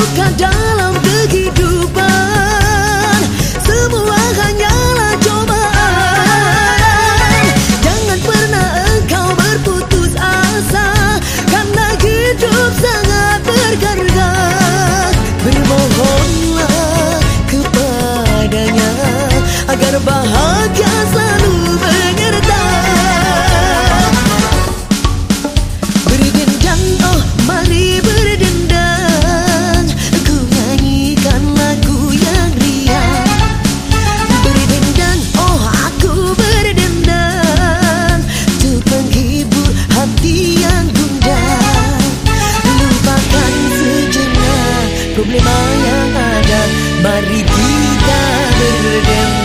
masukkan dalam problema yang ada Mari kita berdemo